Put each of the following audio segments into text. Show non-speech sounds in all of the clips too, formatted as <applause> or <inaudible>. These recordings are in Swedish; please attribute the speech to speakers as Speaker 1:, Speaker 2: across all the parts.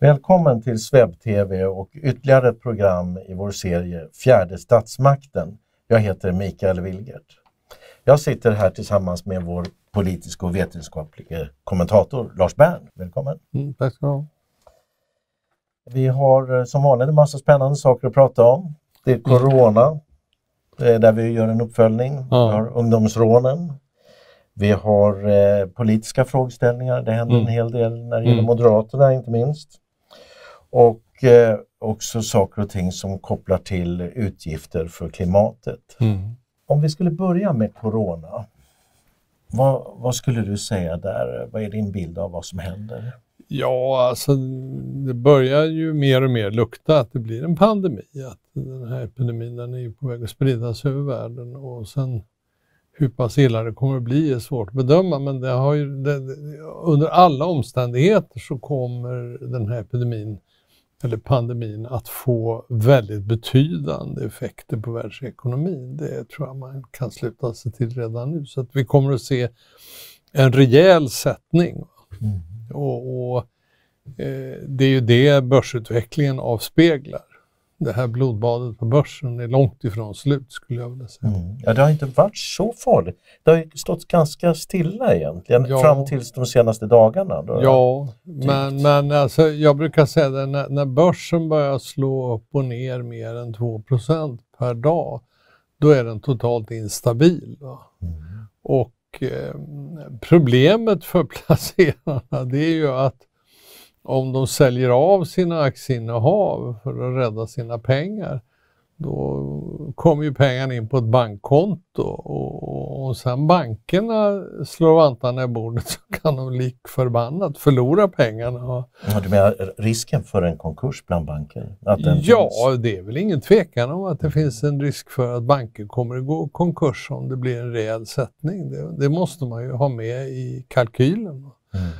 Speaker 1: Välkommen till SvebTV och ytterligare ett program i vår serie Fjärde statsmakten. Jag heter Mikael Wilgert. Jag sitter här tillsammans med vår politiska och vetenskapliga kommentator Lars Bern. Välkommen!
Speaker 2: Mm, tack ska du ha.
Speaker 1: Vi har eh, som vanligt en massa spännande saker att prata om. Det är Corona, eh, där vi gör en uppföljning.
Speaker 2: Ja.
Speaker 1: Vi har ungdomsrånen. Vi har eh, politiska frågeställningar. Det händer
Speaker 2: Mm.
Speaker 1: en hel del när det gäller
Speaker 2: Mm.
Speaker 1: Moderaterna inte minst. Och eh, också saker och ting som kopplar till utgifter för klimatet.
Speaker 2: Mm.
Speaker 1: Om vi skulle börja med Corona. Vad, vad skulle du säga där? Vad är din bild av vad som händer?
Speaker 2: Ja, alltså det börjar ju mer och mer lukta att det blir en pandemi. Att den här epidemin den är på väg att spridas över världen och sen hur pass illa det kommer att bli är svårt att bedöma men det har ju, det- under alla omständigheter så kommer den här epidemin eller pandemin att få väldigt betydande effekter på världsekonomin. Det tror jag man kan sluta sig till redan nu. Så att vi kommer att se en rejäl sättning. Och, och eh, det är ju det börsutvecklingen avspeglar. Det här blodbadet på börsen är långt ifrån slut skulle jag vilja säga.
Speaker 1: Mm. Ja, det har inte varit så farligt. Det har ju stått ganska stilla egentligen
Speaker 2: Ja.
Speaker 1: fram tills de senaste dagarna.
Speaker 2: Ja, men, men alltså, jag brukar säga det, när, när börsen börjar slå upp och ner mer än 2% per dag, då är den totalt instabil.
Speaker 1: Mm.
Speaker 2: Och eh, problemet för placerarna det är ju att om de säljer av sina aktieinnehav för att rädda sina pengar, då kommer ju pengarna in på ett bankkonto och, och sen bankerna slår vantarna i bordet så kan de lik förbannat förlora pengarna.
Speaker 1: Ja, du menar risken för en konkurs bland banker?
Speaker 2: Ja,
Speaker 1: finns?
Speaker 2: det är väl ingen tvekan om att det finns en risk för att banker kommer att gå konkurs om det blir en rejäl sättning. Det, det måste man ju ha med i kalkylen.
Speaker 1: Mm.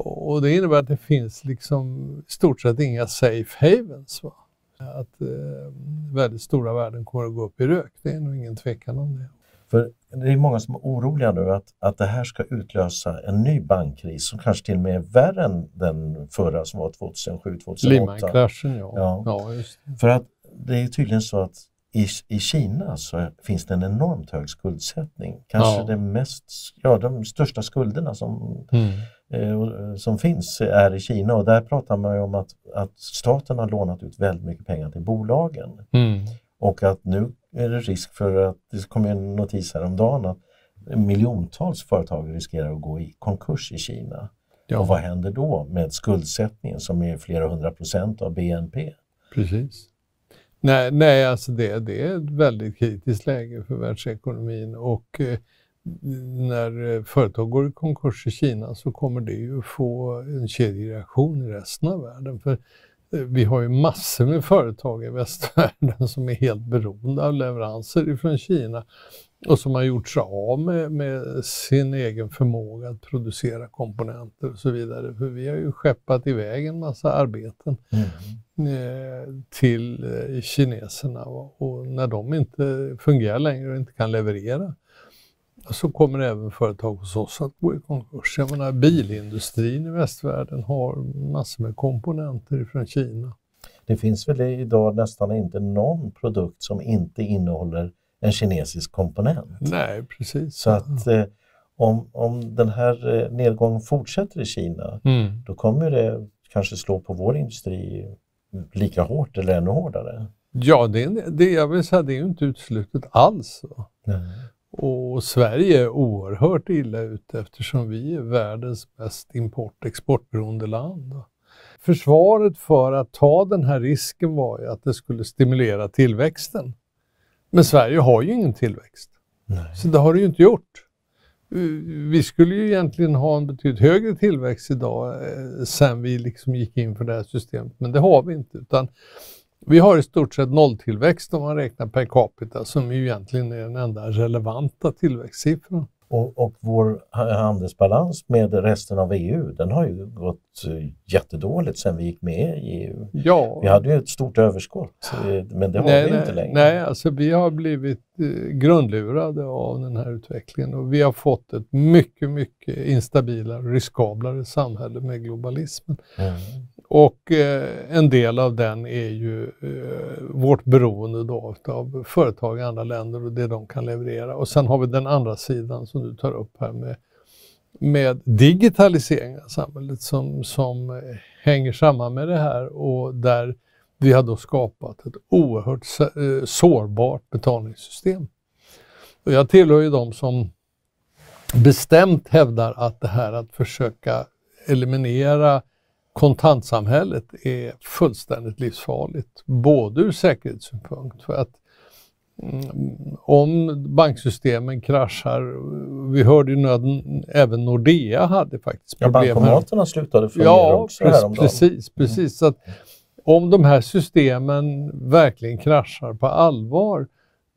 Speaker 2: Och det innebär att det finns liksom i stort sett inga safe havens. Va? Att eh, väldigt stora värden kommer att gå upp i rök, det är nog ingen tvekan om det.
Speaker 1: För det är många som är oroliga nu att, att det här ska utlösa en ny bankkris som kanske till och med är värre än den förra som var 2007-2008.
Speaker 2: Lehman-kraschen, ja.
Speaker 1: Ja.
Speaker 2: ja.
Speaker 1: För att det är tydligen så att i, i Kina så finns det en enormt hög skuldsättning. Kanske
Speaker 2: Ja.
Speaker 1: det mest, ja, de största skulderna som,
Speaker 2: Mm.
Speaker 1: Eh, och- som finns är i Kina och där pratar man ju om att, att staten har lånat ut väldigt mycket pengar till bolagen.
Speaker 2: Mm.
Speaker 1: Och att nu är det risk för att, det kom en notis häromdagen att miljontals företag riskerar att gå i konkurs i Kina.
Speaker 2: Ja.
Speaker 1: Och vad händer då med skuldsättningen som är flera hundra procent av BNP?
Speaker 2: Precis. Nej, nej alltså det, det är ett väldigt kritiskt läge för världsekonomin och eh, när eh, företag går i konkurs i Kina så kommer det ju få en kedjereaktion i resten av världen. För eh, vi har ju massor med företag i västvärlden som är helt beroende av leveranser ifrån Kina och som har gjort sig av med, med sin egen förmåga att producera komponenter och så vidare. För vi har ju skeppat iväg en massa arbeten eh, till kineserna och, och när de inte fungerar längre och inte kan leverera så kommer även företag hos oss att gå i konkurs. Jag menar bilindustrin i västvärlden har massor med komponenter från Kina.
Speaker 1: Det finns väl idag nästan inte någon produkt som inte innehåller en kinesisk komponent.
Speaker 2: Nej, precis.
Speaker 1: Så att eh, om, om den här eh, nedgången fortsätter i Kina
Speaker 2: Mm.
Speaker 1: då kommer det kanske slå på vår industri lika hårt eller ännu hårdare.
Speaker 2: Ja, det, är- det, jag vill säga, det är ju inte uteslutet alls. va. Och Sverige är oerhört illa ute eftersom vi är världens mest import exportberoende land. Försvaret för att ta den här risken var ju att det skulle stimulera tillväxten. Men Sverige har ju ingen tillväxt,
Speaker 1: Nej.
Speaker 2: så det har det ju inte gjort. Vi skulle ju egentligen ha en betydligt högre tillväxt idag eh, sen vi liksom gick in för det här systemet, men det har vi inte. Utan vi har i stort sett nolltillväxt om man räknar per capita som ju egentligen är den enda relevanta tillväxtsiffran.
Speaker 1: Och, och vår handelsbalans med resten av EU den har ju gått eh, jättedåligt sedan vi gick med i EU.
Speaker 2: Ja,
Speaker 1: Vi hade ju ett stort överskott eh, men det har
Speaker 2: nej,
Speaker 1: vi inte längre.
Speaker 2: Nej, alltså vi har blivit eh, grundlurade av den här utvecklingen och vi har fått ett mycket, mycket instabilare riskablare samhälle med globalismen.
Speaker 1: Mm.
Speaker 2: Och eh, en del av den är ju eh, vårt beroende då av företag i andra länder och det de kan leverera. Och sen har vi den andra sidan som du tar upp här med, med digitaliseringen av samhället som, som hänger samman med det här och där vi har då skapat ett oerhört eh, sårbart betalningssystem. Och jag tillhör ju de som bestämt hävdar att det här att försöka eliminera kontantsamhället är fullständigt livsfarligt. Både ur säkerhetssynpunkt, för att om banksystemen kraschar, vi hörde ju nu att även Nordea hade faktiskt problem.
Speaker 1: Ja, bankomaterna slutade fungera
Speaker 2: ja,
Speaker 1: också
Speaker 2: precis,
Speaker 1: häromdagen.
Speaker 2: precis, precis. Så att om de här systemen verkligen kraschar på allvar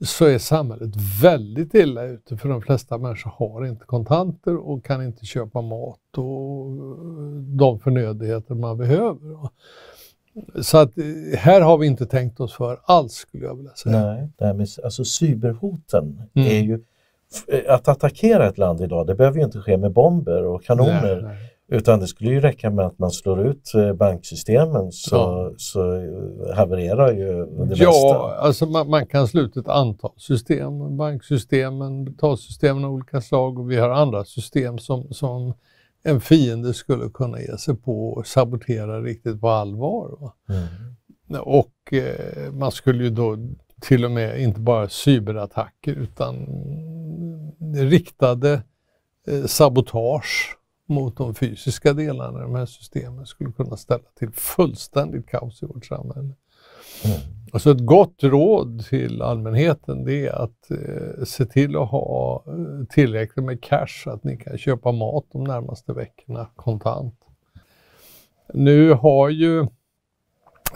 Speaker 2: så är samhället väldigt illa ute för de flesta människor har inte kontanter och kan inte köpa mat och de förnödenheter man behöver. Så att eh, här har vi inte tänkt oss för alls skulle jag vilja säga.
Speaker 1: Nej, här med, alltså cyberhoten mm. är ju att attackera ett land idag, det behöver ju inte ske med bomber och kanoner. Nej, nej. Utan det skulle ju räcka med att man slår ut eh, banksystemen så, ja. så eh, havererar ju det
Speaker 2: ja, mesta. Ja, alltså man, man, kan slå ut ett antal system. Banksystemen, betalsystemen av olika slag och vi har andra system som, som en fiende skulle kunna ge sig på och sabotera riktigt på allvar. Mm. Och eh, man skulle ju då till och med inte bara cyberattacker utan riktade eh, sabotage mot de fysiska delarna i de här systemen skulle kunna ställa till fullständigt kaos i vårt samhälle. Mm. Alltså ett gott råd till allmänheten det är att eh, se till att ha eh, tillräckligt med cash så att ni kan köpa mat de närmaste veckorna kontant. Nu har ju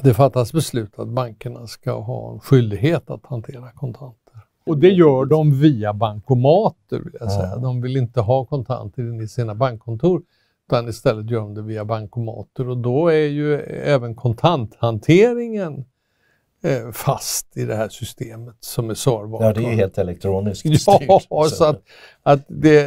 Speaker 2: det fattats beslut att bankerna ska ha en skyldighet att hantera kontanter. Och det gör de via bankomater. Vill jag säga. De vill inte ha kontanter i sina bankkontor utan istället gör de det via bankomater och då är ju även kontanthanteringen fast i det här systemet som är sårbart.
Speaker 1: Ja, det är ju helt elektroniskt <laughs>
Speaker 2: styrt. Ja, så att, att det,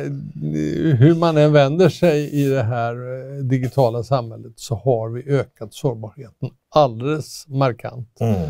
Speaker 2: hur man än vänder sig i det här eh, digitala samhället så har vi ökat sårbarheten alldeles markant. Mm.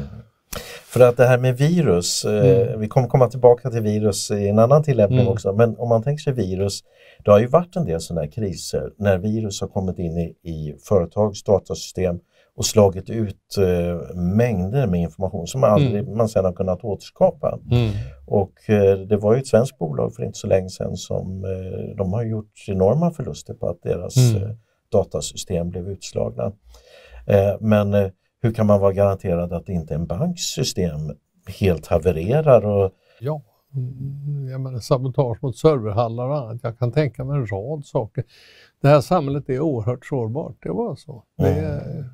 Speaker 1: För att det här med virus, eh, mm. vi kommer komma tillbaka till virus i en annan tillämpning mm. också, men om man tänker sig virus, det har ju varit en del sådana här kriser när virus har kommit in i, i företags datasystem och slagit ut eh, mängder med information som aldrig mm. man sedan har kunnat återskapa. Mm. Och eh, det var ju ett svenskt bolag för inte så länge sedan som eh, de har gjort enorma förluster på att deras mm. Eh, datasystem blev utslagna. Eh, men hur kan man vara garanterad att inte en banks system helt havererar? Och...
Speaker 2: Ja, mm, jag menar sabotage mot serverhallar och annat. Jag kan tänka mig en rad saker. Det här samhället är oerhört sårbart, det var så. Det är...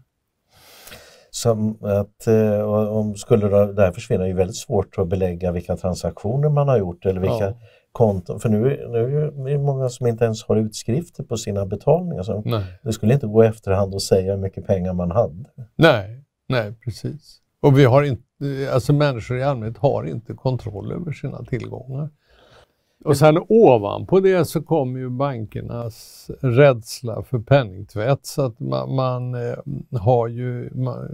Speaker 1: Som att eh, om skulle det här försvinna är det väldigt svårt att belägga vilka transaktioner man har gjort eller vilka ja. konton. För nu, nu är det många som inte ens har utskrifter på sina betalningar. Så det skulle inte gå i efterhand att säga hur mycket pengar man hade.
Speaker 2: Nej, nej precis. Och vi har inte, alltså människor i allmänhet har inte kontroll över sina tillgångar. Och sen ovanpå det så kommer ju bankernas rädsla för penningtvätt så att man, man har ju, man,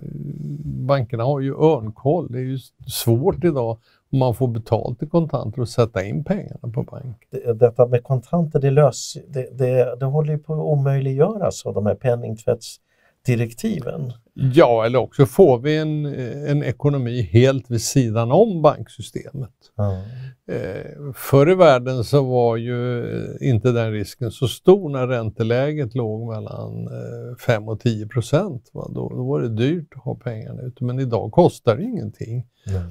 Speaker 2: bankerna har ju örnkoll. Det är ju svårt idag om man får betalt i kontanter och sätta in pengarna på bank.
Speaker 1: Detta med kontanter, det, lös, det, det, det håller ju på att omöjliggöras av de här penningtvätts penningtvättsdirektiven.
Speaker 2: Ja, eller också får vi en, en ekonomi helt vid sidan om banksystemet. Mm. Eh, förr i världen så var ju inte den risken så stor när ränteläget låg mellan eh, 5 och 10 procent. Då, då var det dyrt att ha pengarna ute, men idag kostar det ingenting mm.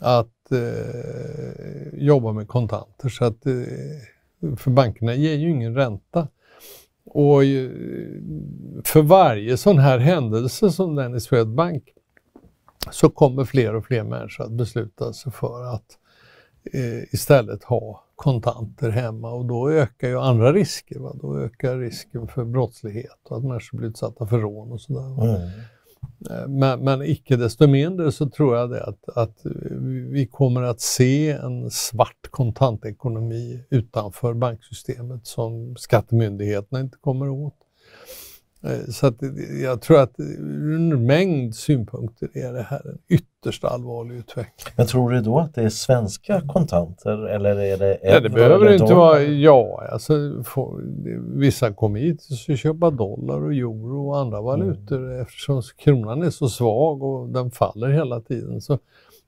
Speaker 2: att eh, jobba med kontanter. Så att, eh, för bankerna ger ju ingen ränta. Och för varje sån här händelse som den i Swedbank så kommer fler och fler människor att besluta sig för att eh, istället ha kontanter hemma och då ökar ju andra risker. Va? Då ökar risken för brottslighet och att människor blir utsatta för rån och sådär. Mm. Eh, men, men icke desto mindre så tror jag det att, att vi kommer att se en svart kontantekonomi utanför banksystemet som skattemyndigheterna inte kommer åt. Eh, så att jag tror att ur en mängd synpunkter är det här en ytterst allvarlig utveckling.
Speaker 1: Men tror du då att det är svenska kontanter eller är det
Speaker 2: Ja, det behöver det inte vara. Ja, alltså, för, vissa kommer hit och köpa dollar och euro och andra valutor mm. eftersom kronan är så svag och den faller hela tiden. Så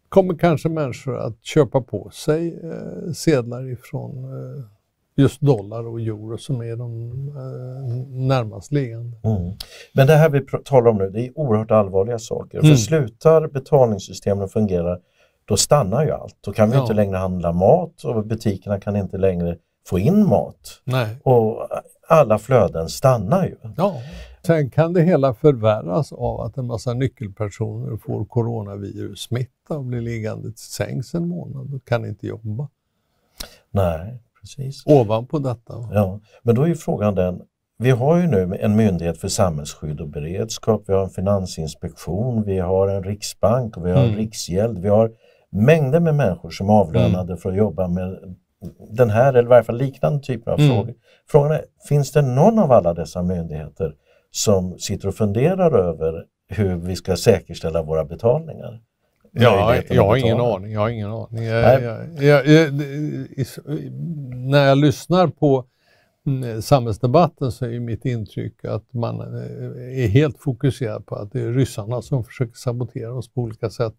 Speaker 2: kommer kanske människor att köpa på sig eh, sedlar ifrån eh, just dollar och euro som är de eh, närmast liggande. Mm.
Speaker 1: Men det här vi talar om nu, det är oerhört allvarliga saker. Mm. För slutar betalningssystemen fungera, då stannar ju allt. Då kan vi ja. inte längre handla mat och butikerna kan inte längre få in mat.
Speaker 2: Nej.
Speaker 1: Och alla flöden stannar ju.
Speaker 2: Ja. Sen kan det hela förvärras av att en massa nyckelpersoner får coronavirus-smitta och blir liggande till sängs en månad och kan inte jobba.
Speaker 1: Nej, precis.
Speaker 2: Ovanpå detta.
Speaker 1: Ja, men då är frågan den, vi har ju nu en myndighet för samhällsskydd och beredskap, vi har en finansinspektion, vi har en riksbank, vi har mm. riksgäld, vi har mängder med människor som är avlönade mm. för att jobba med den här eller i varje fall liknande typer av mm. frågor. Frågan är, finns det någon av alla dessa myndigheter som sitter och funderar över hur vi ska säkerställa våra betalningar?
Speaker 2: Ja, jag har ingen aning. Jag har ingen aning. Jag, jag, jag, när jag lyssnar på mm, samhällsdebatten så är mitt intryck att man eh, är helt fokuserad på att det är ryssarna som försöker sabotera oss på olika sätt.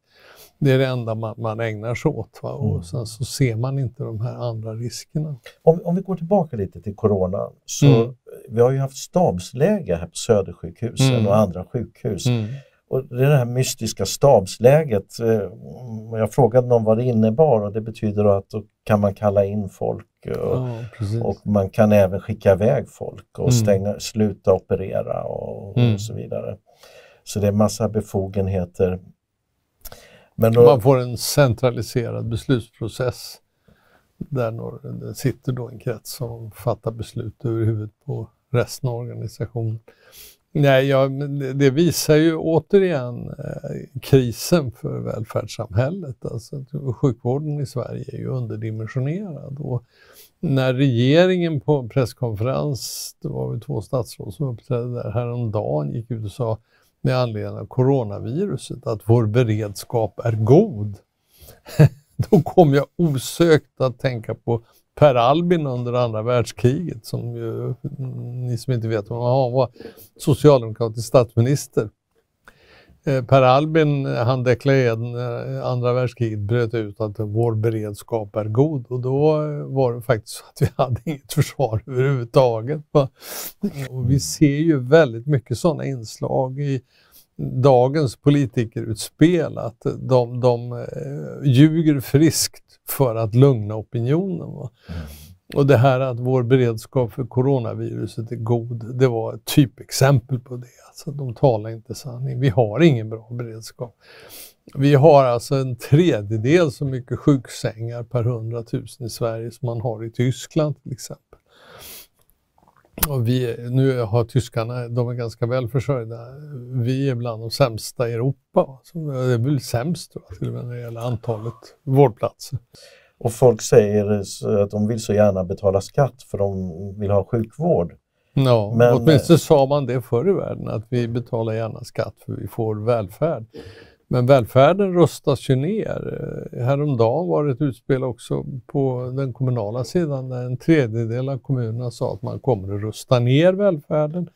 Speaker 2: Det är det enda man, man ägnar sig åt va? och mm. sen så ser man inte de här andra riskerna.
Speaker 1: Om, om vi går tillbaka lite till corona så mm. vi har ju haft stabsläge här på Södersjukhusen mm. och andra sjukhus. Och det är det här mystiska stabsläget. Eh, jag frågade någon vad det innebar och det betyder att då kan man kalla in folk och, ja, och man kan även skicka iväg folk och mm. stänga, sluta operera och, mm. och, så vidare. Så det är massa befogenheter.
Speaker 2: Men då, man får en centraliserad beslutsprocess där det sitter då en krets som fattar beslut över huvudet på resten av organisationen. Nej, ja, det visar ju återigen eh, krisen för välfärdssamhället. Alltså, sjukvården i Sverige är ju underdimensionerad. Och när regeringen på en presskonferens, det var väl två statsråd som uppträdde där häromdagen, gick ut och sa med anledning av coronaviruset att vår beredskap är god. <laughs> Då kom jag osökt att tänka på Per Albin under andra världskriget, som ju, mm, ni som inte vet vem han var, socialdemokratisk statsminister. Eh, per Albin eh, han deklarerade när andra världskriget bröt ut att vår beredskap är god och då var det faktiskt så att vi hade inget försvar överhuvudtaget. Och vi ser ju väldigt mycket sådana inslag i dagens politikerutspel, att de, de eh, ljuger friskt för att lugna opinionen. Mm. Och det här att vår beredskap för coronaviruset är god, det var ett typexempel på det. Alltså, de talar inte sanning. Vi har ingen bra beredskap. Vi har alltså en tredjedel så mycket sjuksängar per 100 000 i Sverige som man har i Tyskland till exempel. Och vi, nu har tyskarna, de är ganska väl försörjda. Vi är bland de sämsta i Europa. Det är väl sämst tror jag, till och med när det gäller antalet vårdplatser.
Speaker 1: Och folk säger att de vill så gärna betala skatt för de vill ha sjukvård.
Speaker 2: Ja, Men, åtminstone sa man det förr i världen, att vi betalar gärna skatt för vi får välfärd. Men välfärden rustas ju ner. Häromdagen var det ett utspel också på den kommunala sidan där en tredjedel av kommunerna sa att man kommer att rusta ner välfärden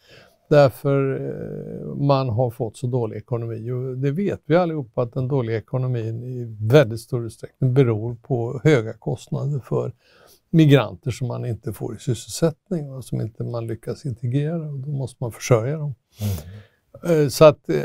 Speaker 2: därför eh, man har fått så dålig ekonomi. Och det vet vi allihopa att den dåliga ekonomin i väldigt stor utsträckning beror på höga kostnader för migranter som man inte får i sysselsättning och som inte man lyckas integrera. Och då måste man försörja dem. Mm. Eh, så att eh,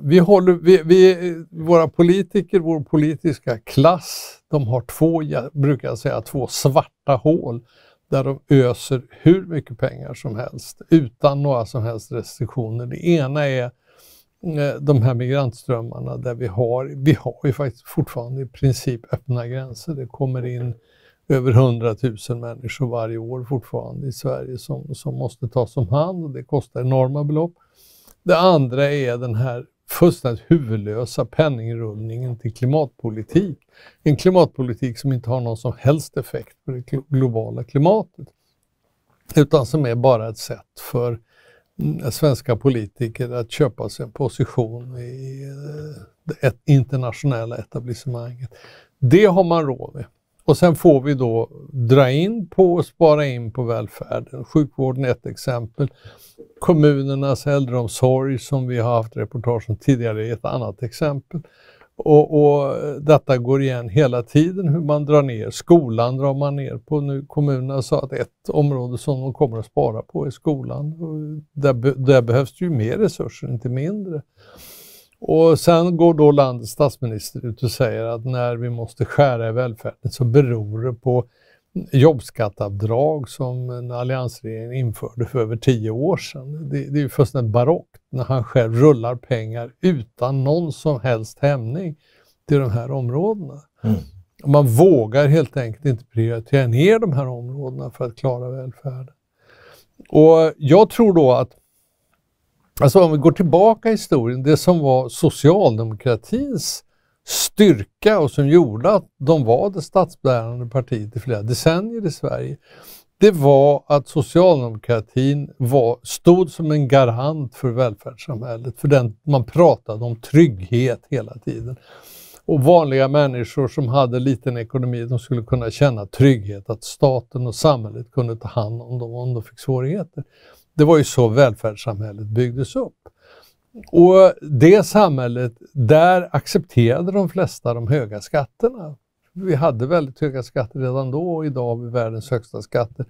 Speaker 2: vi håller, vi, vi, våra politiker, vår politiska klass, de har två, jag brukar säga två svarta hål där de öser hur mycket pengar som helst utan några som helst restriktioner. Det ena är eh, de här migrantströmmarna där vi har, vi har ju faktiskt fortfarande i princip öppna gränser. Det kommer in över 100 000 människor varje år fortfarande i Sverige som, som måste tas om hand och det kostar enorma belopp. Det andra är den här fullständigt huvudlösa penningrullningen till klimatpolitik. En klimatpolitik som inte har någon som helst effekt på det globala klimatet. Utan som är bara ett sätt för mm, svenska politiker att köpa sig en position i eh, det internationella etablissemanget. Det har man råd med. Och sen får vi då dra in på och spara in på välfärden. Sjukvården är ett exempel. Kommunernas äldreomsorg som vi har haft reportage om tidigare är ett annat exempel. Och, och, Detta går igen hela tiden hur man drar ner. Skolan drar man ner på nu. Kommunerna sa att ett område som de kommer att spara på är skolan. Där, där behövs det ju mer resurser, inte mindre. Och sen går då landets statsminister ut och säger att när vi måste skära i välfärden så beror det på jobbskattavdrag som alliansregeringen införde för över tio år sedan. Det, det är ju fullständigt barockt när han själv rullar pengar utan någon som helst hämning till de här områdena. Mm. Man vågar helt enkelt inte prioritera ner de här områdena för att klara välfärden. Och jag tror då att Alltså om vi går tillbaka i historien, det som var socialdemokratins styrka och som gjorde att de var det statsbärande partiet i flera decennier i Sverige, det var att socialdemokratin var, stod som en garant för välfärdssamhället. För den, man pratade om trygghet hela tiden. Och vanliga människor som hade liten ekonomi, de skulle kunna känna trygghet, att staten och samhället kunde ta hand om dem om de fick svårigheter. Det var ju så välfärdssamhället byggdes upp. Och det samhället, där accepterade de flesta de höga skatterna. Vi hade väldigt höga skatter redan då och idag har vi världens högsta skatter.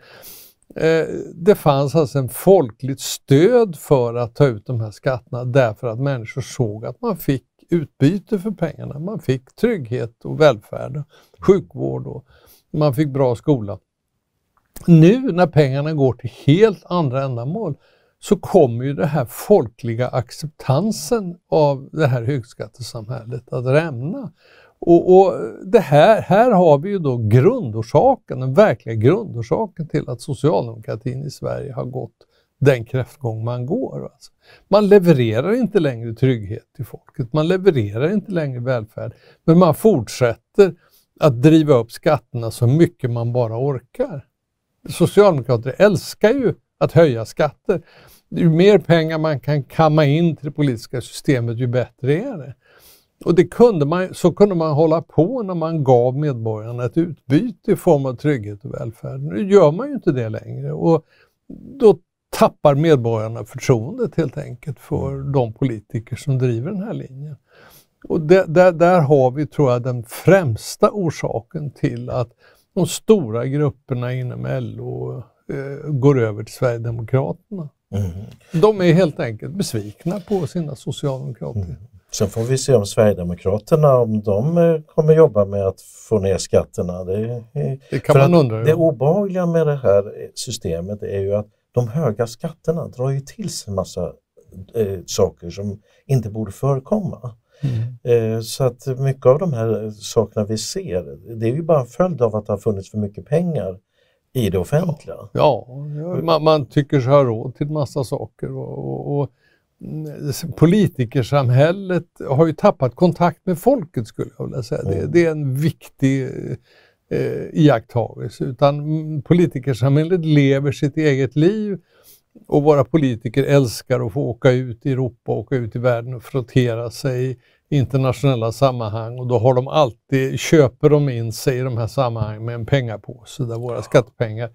Speaker 2: Eh, det fanns alltså en folkligt stöd för att ta ut de här skatterna därför att människor såg att man fick utbyte för pengarna. Man fick trygghet och välfärd, sjukvård och man fick bra skola. Nu när pengarna går till helt andra ändamål så kommer ju den här folkliga acceptansen av det här högskattesamhället att rämna. Och, och, det här, här har vi ju då grundorsaken, den verkliga grundorsaken till att socialdemokratin i Sverige har gått den kräftgång man går. Alltså. Man levererar inte längre trygghet till folket, man levererar inte längre välfärd, men man fortsätter att driva upp skatterna så mycket man bara orkar. Socialdemokrater älskar ju att höja skatter. Ju mer pengar man kan kamma in till det politiska systemet, ju bättre är det. Och det kunde man, så kunde man hålla på när man gav medborgarna ett utbyte i form av trygghet och välfärd. Nu gör man ju inte det längre och då tappar medborgarna förtroendet helt enkelt för de politiker som driver den här linjen. Och det, där, där har vi, tror jag, den främsta orsaken till att de stora grupperna inom LO eh, går över till Sverigedemokraterna. Mm. De är helt enkelt besvikna på sina socialdemokrater. Mm.
Speaker 1: Sen får vi se om Sverigedemokraterna, om de eh, kommer jobba med att få ner skatterna. Det,
Speaker 2: det kan man undra.
Speaker 1: Det obehagliga med det här systemet är ju att de höga skatterna drar ju till sig en massa eh, saker som inte borde förekomma. Mm. Eh, så att mycket av de här sakerna vi ser, det är ju bara en följd av att det har funnits för mycket pengar i det offentliga.
Speaker 2: Ja, ja man, man, tycker sig ha råd till massa saker. och, och, och mm, politikersamhället har ju tappat kontakt med folket skulle jag vilja säga. Mm. Det, det, är en viktig eh, iakttagelse. Utan mm, politikersamhället lever sitt eget liv och våra politiker älskar att få åka ut i Europa och åka ut i världen och frottera sig i internationella sammanhang och då har de alltid, köper de in sig i de här sammanhangen med en pengapåse där våra skattepengar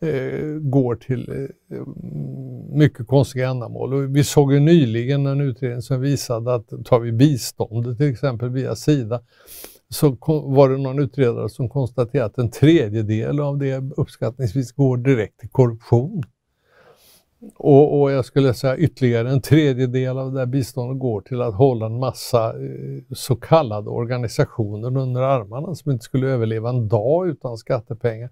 Speaker 2: eh, går till eh, mm, mycket konstiga ändamål. Och vi såg ju nyligen en utredning som visade att tar vi biståndet till exempel via Sida så var det någon utredare som konstaterade att en tredjedel av det uppskattningsvis går direkt till korruption. Och, och, jag skulle säga ytterligare en tredjedel av det här biståndet går till att hålla en massa eh, så kallade organisationer under armarna som inte skulle överleva en dag utan skattepengar.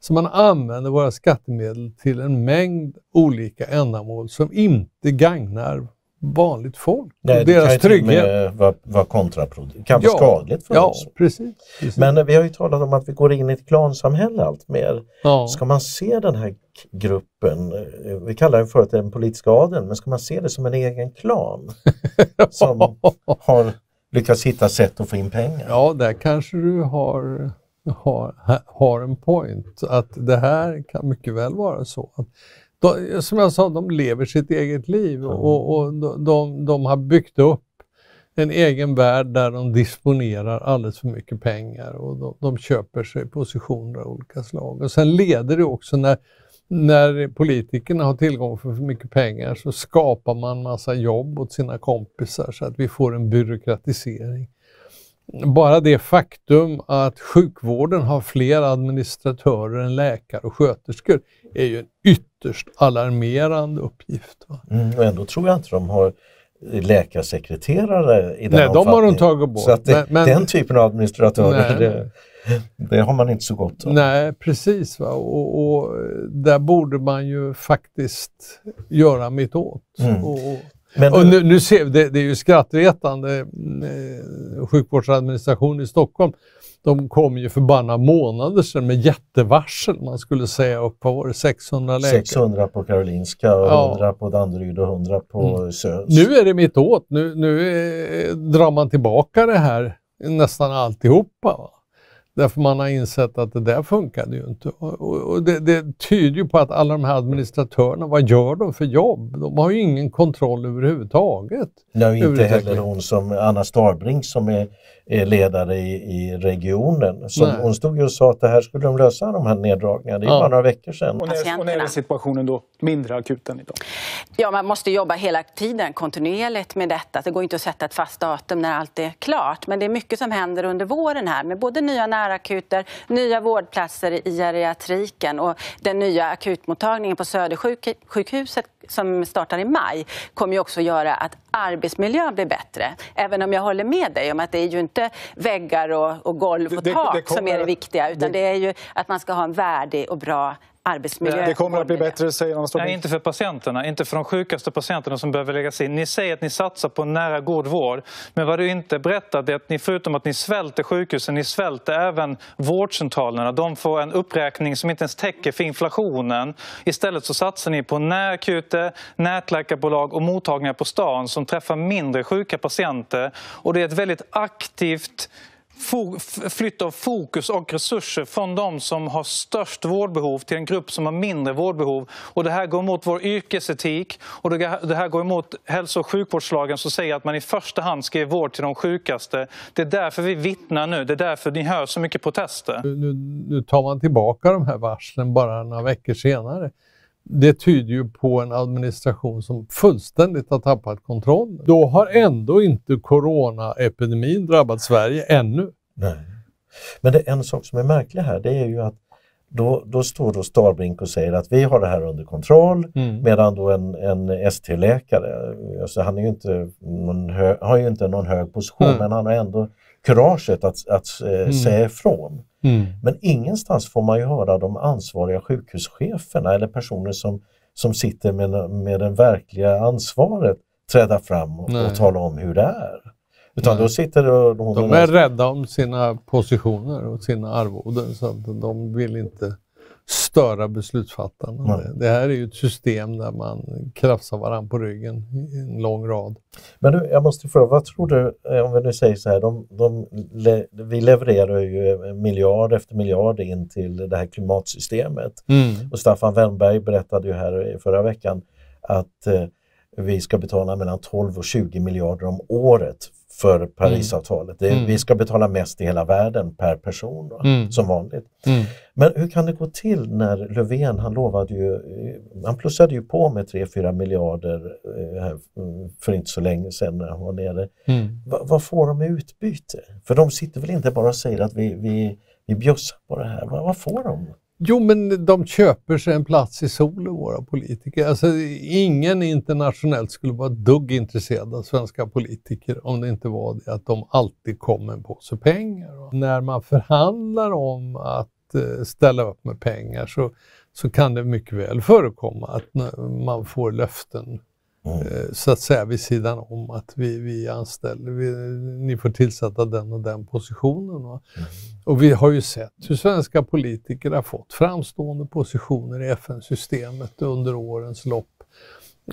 Speaker 2: Så man använder våra skattemedel till en mängd olika ändamål som inte gagnar vanligt folk.
Speaker 1: Nej, deras kan trygghet. vara var kontraproduktivt, kan vara ja, skadligt för
Speaker 2: ja,
Speaker 1: oss.
Speaker 2: Precis, precis,
Speaker 1: Men vi har ju talat om att vi går in i ett klansamhälle allt mer. Ja. Ska man se den här gruppen, eh, vi kallar den förut den politiska adeln, men ska man se det som en egen klan <laughs> som har lyckats hitta sätt att få in pengar?
Speaker 2: Ja, där kanske du har, har, har en point. Att det här kan mycket väl vara så. De, som jag sa, de lever sitt eget liv och, och de, de har byggt upp en egen värld där de disponerar alldeles för mycket pengar och de, de köper sig positioner av olika slag. Och sen leder det också när, när politikerna har tillgång för för mycket pengar så skapar man massa jobb åt sina kompisar så att vi får en byråkratisering. Bara det faktum att sjukvården har fler administratörer än läkare och sköterskor är ju en ytterst alarmerande uppgift.
Speaker 1: Mm, och ändå tror jag inte de har läkarsekreterare i den
Speaker 2: Nej, de har de tagit bort.
Speaker 1: Så att det, men, den typen av administratörer, det, det, har man inte så gott
Speaker 2: av. Nej, precis. Va? Och, och, där borde man ju faktiskt göra mitt åt. Mm. Och, men, och nu, nu ser det, det är ju skrattretande, eh, sjukvårdsadministration i Stockholm de kom ju för bara några månader sedan med jättevarsel. Man skulle säga upp, vad var det, 600 läkare?
Speaker 1: 600 på Karolinska och ja. 100 på Danderyd och 100 på mm. Sös.
Speaker 2: Nu är det mitt åt. Nu, nu är, drar man tillbaka det här nästan alltihopa. Va? Därför man har insett att det där funkade ju inte. Och, och det, det, tyder ju på att alla de här administratörerna, vad gör de för jobb? De har ju ingen kontroll överhuvudtaget.
Speaker 1: Nej, inte heller hon som Anna Starbrink som är ledare i, i regionen. Som, hon stod ju och sa att det här skulle de lösa, de här neddragningarna. Det är ja. bara några veckor sedan.
Speaker 3: Och när, och när är situationen då mindre akut än idag?
Speaker 4: Ja, man måste jobba hela tiden kontinuerligt med detta. Det går inte att sätta ett fast datum när allt är klart. Men det är mycket som händer under våren här med både nya närakuter, nya vårdplatser i geriatriken och den nya akutmottagningen på Södersjukhuset som startar i maj kommer ju också göra att arbetsmiljön blir bättre. Även om jag håller med dig om att det är ju inte väggar och, och golv och tak det, det kommer, som är det viktiga utan det, det är ju att man ska ha en värdig och bra arbetsmiljö.
Speaker 3: Det kommer att bli bättre, säger Anna
Speaker 5: Nej, inte för patienterna, inte för de sjukaste patienterna som behöver läggas in. Ni säger att ni satsar på nära god vård, men vad du inte berättat är att ni förutom att ni svälter sjukhusen, ni svälter även vårdcentralerna. De får en uppräkning som inte ens täcker för inflationen. Istället så satsar ni på närakuter, nätläkarbolag och mottagningar på stan som träffar mindre sjuka patienter. Och det är ett väldigt aktivt flytt av fokus och resurser från de som har störst vårdbehov till en grupp som har mindre vårdbehov. Och det här går emot vår yrkesetik och det här går emot hälso och sjukvårdslagen som säger att man i första hand ska ge vård till de sjukaste. Det är därför vi vittnar nu, det är därför ni hör så mycket protester.
Speaker 2: Nu, nu tar man tillbaka de här varslen bara några veckor senare det tyder ju på en administration som fullständigt har tappat kontrollen. Då har ändå inte coronaepidemin drabbat Sverige ännu.
Speaker 1: Nej. Men det är en sak som är märklig här, det är ju att då, då står då Starbrink och säger att vi har det här under kontroll mm. medan då en, en ST-läkare, alltså han är ju inte någon hö, har ju inte någon hög position mm. men han har ändå kuraget att, att äh, mm. säga ifrån. Mm. Men ingenstans får man ju höra de ansvariga sjukhuscheferna eller personer som, som sitter med, med det verkliga ansvaret träda fram och, och tala om hur det är. Utan då sitter
Speaker 2: och, De är rädda om sina positioner och sina arvoden så att de vill inte störa beslutsfattarna. Mm. Det här är ju ett system där man krafsar varandra på ryggen i en lång rad.
Speaker 1: Men du, jag måste fråga, vad tror du, eh, om vi nu säger så här, de, de, vi levererar ju miljard efter miljard in till det här klimatsystemet. Mm. Och Staffan Wennberg berättade ju här förra veckan att eh, vi ska betala mellan 12 och 20 miljarder om året för Parisavtalet. Mm. Det, vi ska betala mest i hela världen per person då, mm. som vanligt. Mm. Men hur kan det gå till när Löfven, han lovade ju, han plussade ju på med 3-4 miljarder eh, för inte så länge sedan när han var nere. Mm. Va, vad får de i utbyte? För de sitter väl inte bara och säger att vi, vi, vi bjussar på det här. Va, vad får de?
Speaker 2: Jo, men de köper sig en plats i solen, våra politiker. Alltså, ingen internationellt skulle vara dugg intresserad av svenska politiker om det inte var det att de alltid kom med en påse pengar. Och när man förhandlar om att eh, ställa upp med pengar så, så kan det mycket väl förekomma att man får löften Mm. Eh, så att säga vid sidan om att vi, vi anställer, vi, ni får tillsätta den och den positionen. Mm. Och vi har ju sett hur svenska politiker har fått framstående positioner i FN-systemet under årens lopp.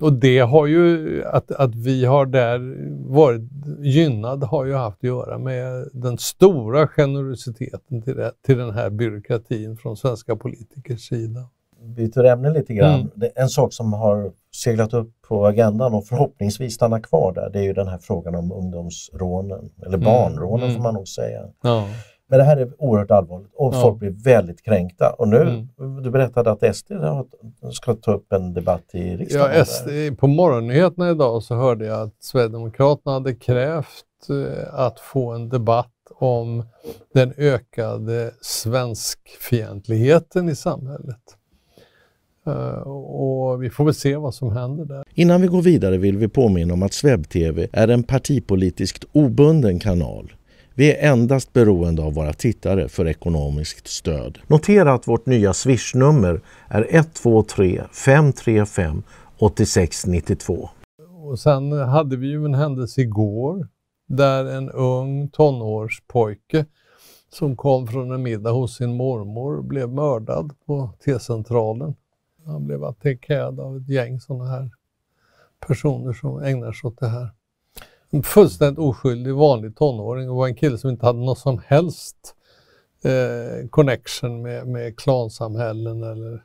Speaker 2: Och det har ju, att, att vi har där varit gynnade har ju haft att göra med den stora generositeten till, det, till den här byråkratin från svenska politikers sida.
Speaker 1: Byter ämne lite grann.
Speaker 2: Mm.
Speaker 1: Det en sak som har seglat upp på agendan och förhoppningsvis stannar kvar där, det är ju den här frågan om ungdomsrånen, eller
Speaker 2: Mm,
Speaker 1: barnrånen
Speaker 2: mm.
Speaker 1: får man nog säga.
Speaker 2: Ja.
Speaker 1: Men det här är oerhört allvarligt och
Speaker 2: Ja.
Speaker 1: folk blir väldigt kränkta. Och nu,
Speaker 2: Mm.
Speaker 1: du berättade att SD har- ska ta upp en debatt i riksdagen.
Speaker 2: Ja, SD, på morgonnyheterna idag så hörde jag att Sverigedemokraterna hade krävt eh, att få en debatt om den ökade svenskfientligheten i samhället. Eh, och vi får väl se vad som händer där.
Speaker 1: Innan vi går vidare vill vi påminna om att SvebTV är en partipolitiskt obunden kanal. Vi är endast beroende av våra tittare för ekonomiskt stöd. Notera att vårt nya swishnummer är 123 535 8692.
Speaker 2: Och sen hade vi ju en händelse igår där en ung tonårspojke som kom från en middag hos sin mormor blev mördad på T-centralen. Han blev attackerad av ett gäng sådana här personer som ägnar sig åt det här. En fullständigt oskyldig vanlig tonåring och var en kille som inte hade någon som helst eh, connection med, med klansamhällen eller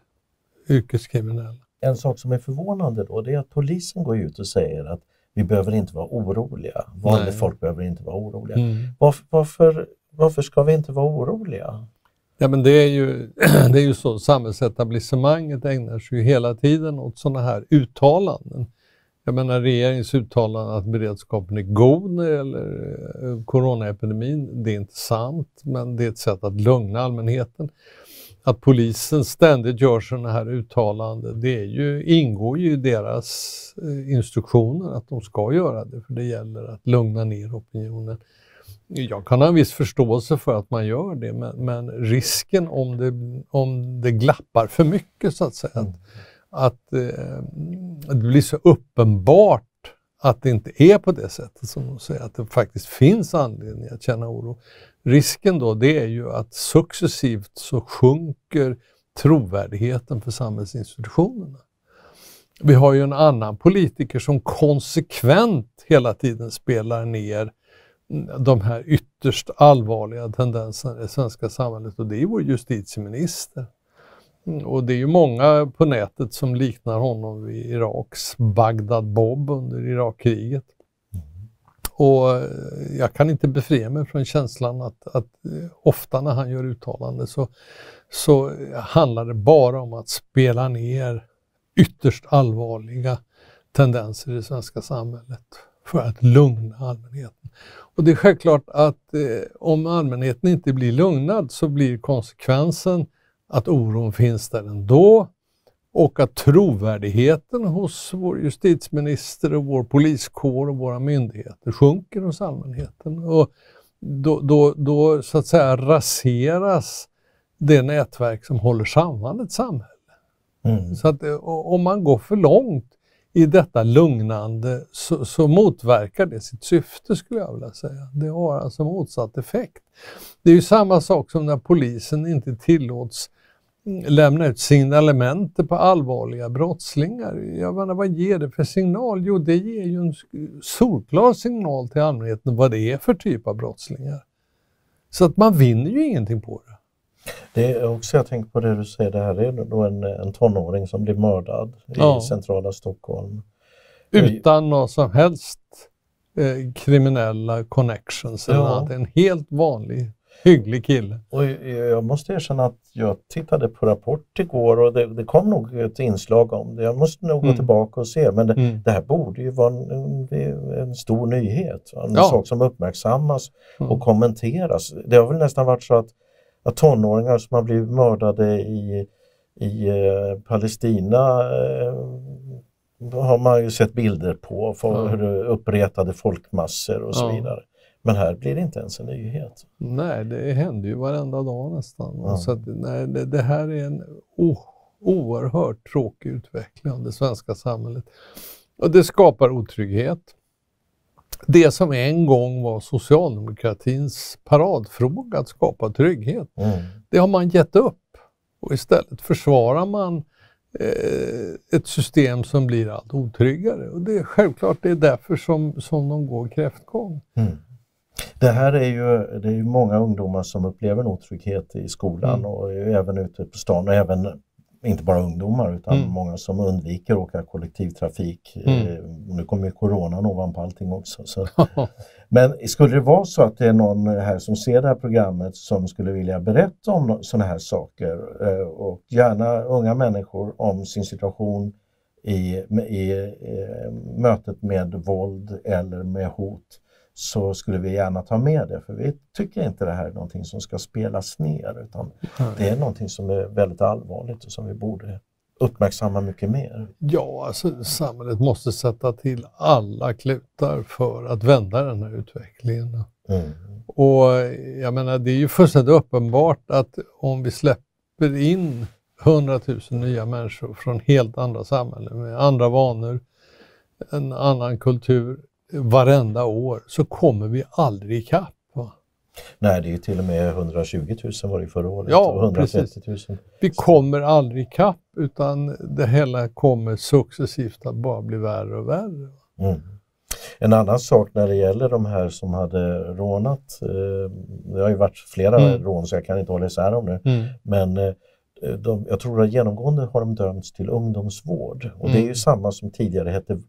Speaker 2: yrkeskriminella.
Speaker 1: En sak som är förvånande då det är att polisen går ut och säger att vi behöver inte vara oroliga. Vanligt folk behöver inte vara oroliga.
Speaker 2: Mm.
Speaker 1: Varför, varför, varför ska vi inte vara oroliga?
Speaker 2: Ja men det är ju, <clears throat> det är ju så, samhällsetablissemanget ägnar sig ju hela tiden åt sådana här uttalanden. Jag menar regeringens uttalande att beredskapen är god när det gäller eh, coronaepidemin, det är inte sant, men det är ett sätt att lugna allmänheten. Att polisen ständigt gör sådana här uttalanden, det är ju, ingår ju i deras eh, instruktioner att de ska göra det, för det gäller att lugna ner opinionen. Jag kan ha en viss förståelse för att man gör det, men, men risken om det, om det glappar för mycket så att säga,
Speaker 1: Mm.
Speaker 2: att, att eh, det blir så uppenbart att det inte är på det sättet som de säger, att det faktiskt finns anledning att känna oro. Risken då det är ju att successivt så sjunker trovärdigheten för samhällsinstitutionerna. Vi har ju en annan politiker som konsekvent hela tiden spelar ner de här ytterst allvarliga tendenserna i det svenska samhället och det är vår justitieminister. Mm, och det är ju många på nätet som liknar honom vid Iraks Bagdad Bob under Irakkriget. Och eh, jag kan inte befria mig från känslan att, att eh, ofta när han gör uttalanden så, så handlar det bara om att spela ner ytterst allvarliga tendenser i det svenska samhället för att lugna allmänheten. Och det är självklart att eh, om allmänheten inte blir lugnad så blir konsekvensen att oron finns där ändå och att trovärdigheten hos vår justitieminister och vår poliskår och våra myndigheter sjunker hos allmänheten. Och då, då, då så att säga raseras det nätverk som håller samman ett samhälle.
Speaker 1: Mm.
Speaker 2: Så att eh, om man går för långt i detta lugnande så, så motverkar det sitt syfte skulle jag vilja säga. Det har alltså motsatt effekt. Det är ju samma sak som när polisen inte tillåts mm, lämna ut signalementer på allvarliga brottslingar. Jag menar, vad ger det för signal? Jo, det ger ju en solklar signal till allmänheten vad det är för typ av brottslingar. Så att man vinner ju ingenting på det.
Speaker 1: Det är också, jag tänker på det du säger, det här är då en, en tonåring som blir mördad
Speaker 2: Ja.
Speaker 1: i centrala Stockholm.
Speaker 2: utan några som helst eh, kriminella connections. eller
Speaker 1: Ja.
Speaker 2: En helt vanlig, hygglig kille.
Speaker 1: Och jag måste erkänna att jag tittade på Rapport igår och det, det kom nog ett inslag om det. Jag måste nog gå
Speaker 2: Mm.
Speaker 1: tillbaka och se men det,
Speaker 2: Mm.
Speaker 1: det här borde ju vara en, en, en stor nyhet. En
Speaker 2: Ja.
Speaker 1: sak som uppmärksammas
Speaker 2: Mm.
Speaker 1: och kommenteras. Det har väl nästan varit så att, att tonåringar som har blivit mördade i, i eh, Palestina eh, har man ju sett bilder på, för hur uppretade folkmassor och så
Speaker 2: Ja.
Speaker 1: vidare. Men här blir det inte ens en nyhet.
Speaker 2: Nej, det händer ju varenda dag nästan.
Speaker 1: Ja.
Speaker 2: Så att, nej, det, det här är en o, oerhört tråkig utveckling av det svenska samhället. Och det skapar otrygghet. Det som en gång var socialdemokratins paradfråga, att skapa trygghet,
Speaker 1: Mm.
Speaker 2: det har man gett upp. Och istället försvarar man eh, ett system som blir allt otryggare. Och det är självklart det är därför som, som de går kräftgång.
Speaker 1: Mm. Det här är ju, det är ju många ungdomar som upplever en otrygghet i skolan
Speaker 2: Mm.
Speaker 1: och även ute på stan och även inte bara ungdomar utan
Speaker 2: Mm.
Speaker 1: många som undviker att åka kollektivtrafik.
Speaker 2: Mm.
Speaker 1: Eh, nu kommer ju coronan ovanpå allting också. Så. <laughs> Men skulle det vara så att det är någon här som ser det här programmet som skulle vilja berätta om sådana här saker eh, och gärna unga människor om sin situation i, i eh, mötet med våld eller med hot så skulle vi gärna ta med det för vi tycker inte det här är någonting som ska spelas ner utan det är någonting som är väldigt allvarligt och som vi borde uppmärksamma mycket mer.
Speaker 2: Ja, alltså samhället måste sätta till alla klutar för att vända den här utvecklingen.
Speaker 1: Mm.
Speaker 2: Och jag menar, det är ju fullständigt uppenbart att om vi släpper in 100 000 nya människor från helt andra samhällen med andra vanor, en annan kultur varenda år så kommer vi aldrig ikapp. Va?
Speaker 1: Nej, det är ju till och med 120 000 var det förra året
Speaker 2: Ja,
Speaker 1: och 130 000.
Speaker 2: Vi kommer aldrig ikapp utan det hela kommer successivt att bara bli värre och värre.
Speaker 1: Mm. En annan sak när det gäller de här som hade rånat, eh, det har ju varit flera
Speaker 2: Mm.
Speaker 1: rån så jag kan inte hålla isär dem nu,
Speaker 2: Mm.
Speaker 1: men eh, de, jag tror att genomgående har de dömts till ungdomsvård och det är ju
Speaker 2: Mm.
Speaker 1: samma som tidigare hette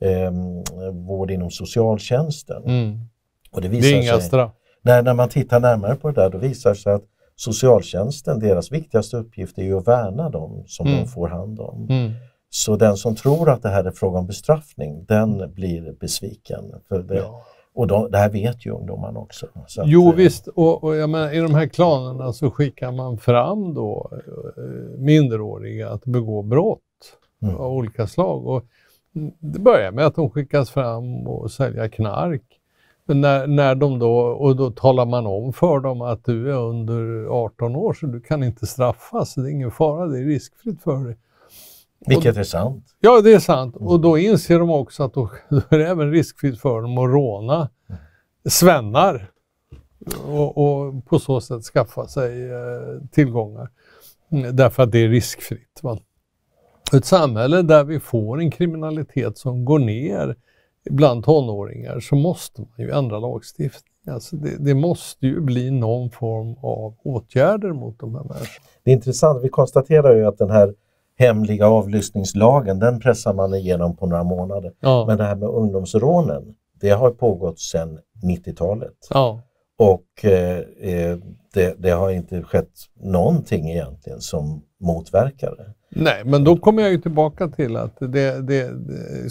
Speaker 1: eh, vård inom socialtjänsten.
Speaker 2: Mm.
Speaker 1: Och det
Speaker 2: Det
Speaker 1: visar
Speaker 2: är inga
Speaker 1: sig, när, när man tittar närmare på det där då visar det sig att socialtjänsten, deras viktigaste uppgift är ju att värna dem som
Speaker 2: Mm.
Speaker 1: de får hand om.
Speaker 2: Mm.
Speaker 1: Så den som tror att det här är fråga om bestraffning, den blir besviken. För det,
Speaker 2: Ja.
Speaker 1: Och de, det här vet ju ungdomarna också. Så att,
Speaker 2: Jo
Speaker 1: eh,
Speaker 2: visst, och, och jag menar, i de här klanerna så skickar man fram då eh, minderåriga att begå brott
Speaker 1: Mm.
Speaker 2: av olika slag. Och det börjar med att de skickas fram och sälja knark. Men när, när de då, och då talar man om för dem att du är under 18 år så du kan inte straffas, det är ingen fara, det är riskfritt för dig.
Speaker 1: Vilket är sant.
Speaker 2: Ja, det är sant. Och då inser de också att då, <laughs> då är det även riskfritt för dem att råna svennar och, och på så sätt skaffa sig eh, tillgångar. Mm, Därför att det är riskfritt. Va? Ett samhälle där vi får en kriminalitet som går ner bland tonåringar så måste man ju ändra lagstiftningen. Alltså det, det måste ju bli någon form av åtgärder mot de här människorna.
Speaker 1: Det är intressant, vi konstaterar ju att den här hemliga avlyssningslagen, den pressar man igenom på några månader.
Speaker 2: Ja,
Speaker 1: Men det här med ungdomsrånen, det har pågått sedan 90-talet.
Speaker 2: ja.
Speaker 1: Och eh, eh, det, det har inte skett någonting egentligen som motverkar det.
Speaker 2: Nej, men då kommer jag ju tillbaka till att det, det,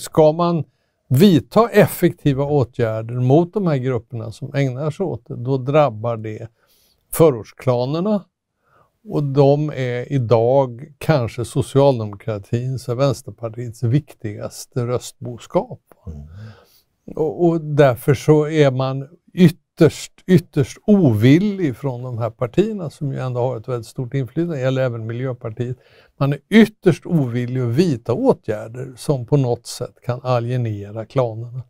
Speaker 2: ska man vidta effektiva åtgärder mot de här grupperna som ägnar sig åt det, då drabbar det förortsklanerna och de är idag kanske socialdemokratins och Vänsterpartiets viktigaste röstboskap. Och, och därför så är man ytterst, ytterst ovillig från de här partierna som ju ändå har ett väldigt stort inflytande, eller även Miljöpartiet. Man är ytterst ovillig att vidta åtgärder som på något sätt kan alienera klanerna.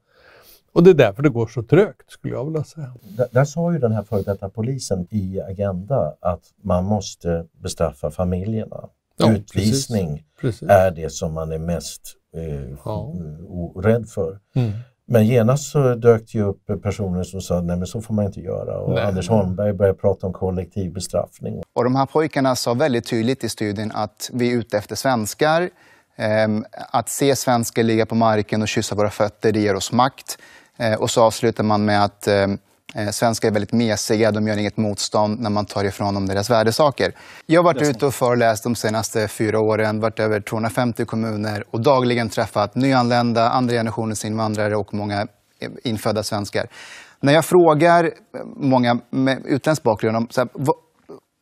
Speaker 2: Och det är därför det går så trögt skulle jag vilja säga.
Speaker 1: Där, där sa ju den här före detta polisen i Agenda att man måste bestraffa familjerna.
Speaker 2: Ja,
Speaker 1: Utvisning
Speaker 2: Precis.
Speaker 1: är det som man är mest eh,
Speaker 2: Ja.
Speaker 1: rädd för.
Speaker 2: Mm.
Speaker 1: Men genast så dök det upp personer som sa nej men så får man inte göra och
Speaker 2: Nej,
Speaker 1: Anders. Holmberg började prata om kollektiv bestraffning.
Speaker 6: Och de här pojkarna sa väldigt tydligt i studien att vi är ute efter svenskar. Ehm, att se svenskar ligga på marken och kyssa våra fötter, det ger oss makt. Eh, och så avslutar man med att ehm, eh, svenskar är väldigt mesiga, de gör inget motstånd när man tar ifrån dem deras värdesaker. Jag har varit ute och föreläst de senaste fyra åren, varit över 250 kommuner och dagligen träffat nyanlända, andra generationens invandrare och många eh, infödda svenskar. När jag frågar många med utländsk bakgrund om så här, vad,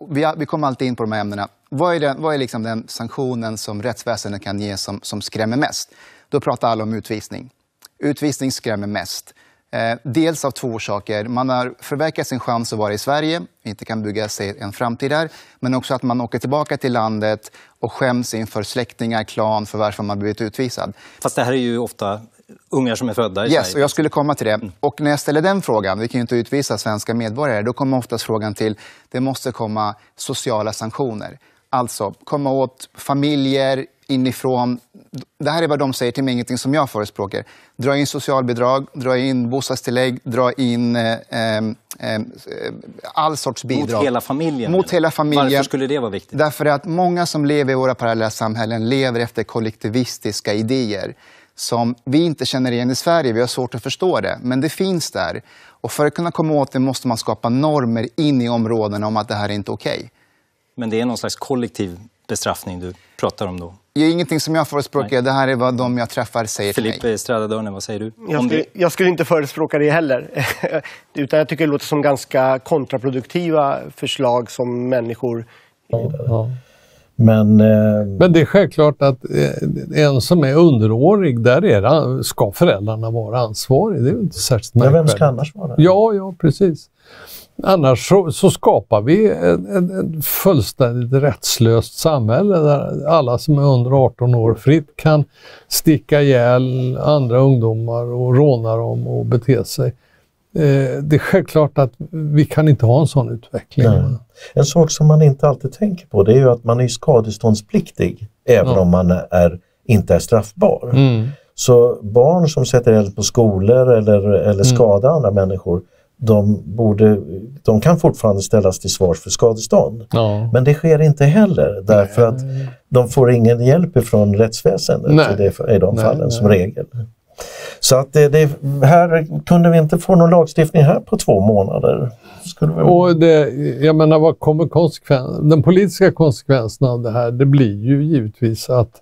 Speaker 6: vi, vi kommer alltid in på de här ämnena. Vad är, den, vad är liksom den sanktionen som rättsväsendet kan ge som, som skrämmer mest? Då pratar alla om utvisning. Utvisning skrämmer mest. Eh, dels av två orsaker. Man har förverkat sin chans att vara i Sverige, inte kan bygga sig en framtid här. Men också att man åker tillbaka till landet och skäms inför släktingar, klan för varför man blivit utvisad.
Speaker 7: Fast det här är ju ofta ungar som är födda i
Speaker 6: Yes, och
Speaker 7: Sverige.
Speaker 6: jag skulle komma till det. Och när jag ställer den frågan, vi kan ju inte utvisa svenska medborgare, då kommer oftast frågan till, det måste komma sociala sanktioner. Alltså komma åt familjer, inifrån. Det här är vad de säger till mig, ingenting som jag förespråkar. Dra in socialbidrag, dra in bostadstillägg, dra in eh, eh, eh all sorts bidrag.
Speaker 7: Mot hela familjen?
Speaker 6: Mot hela familjen.
Speaker 7: Varför skulle det vara viktigt?
Speaker 6: Därför att många som lever i våra parallella samhällen lever efter kollektivistiska idéer som vi inte känner igen i Sverige. Vi har svårt att förstå det, men det finns där. Och för att kunna komma åt det måste man skapa normer in i områdena om att det här är inte okej. Okay.
Speaker 7: Men det är någon slags kollektiv bestraffning du pratar om då?
Speaker 6: Det är ingenting som jag förespråkar, det här är vad de jag träffar säger
Speaker 7: Filippe
Speaker 6: till mig.
Speaker 7: Stradadörne, vad säger du?
Speaker 8: Jag skulle, jag skulle, inte förespråka det heller. <laughs> Utan jag tycker det låter som ganska kontraproduktiva förslag som människor... Ja.
Speaker 1: Men, eh...
Speaker 2: Men det är självklart att eh, en som är underårig, där är det, ska föräldrarna vara ansvariga. Det är inte särskilt
Speaker 1: märkvärdigt. Men vem ska annars vara
Speaker 2: det? Ja, ja precis. Annars så, så skapar vi ett fullständigt rättslöst samhälle där alla som är under 18 år fritt kan sticka ihjäl andra ungdomar och råna dem och bete sig. Eh, det är självklart att vi kan inte ha en sån utveckling. Nej.
Speaker 1: En sak som man inte alltid tänker på det är ju att man är skadeståndspliktig även ja. om man är, inte är straffbar. Mm. Så barn som sätter eld på skolor eller, eller mm. skadar andra människor de, borde, de kan fortfarande ställas till svars för skadestånd. Ja. Men det sker inte heller därför nej. att de får ingen hjälp ifrån rättsväsendet nej. i, det, i de nej, fallen som regel. Så att det, det, här kunde vi inte få någon lagstiftning här på två månader.
Speaker 2: Skulle vi... Och det, jag menar, vad kommer konsekvens, den politiska konsekvensen av det här? Det blir ju givetvis att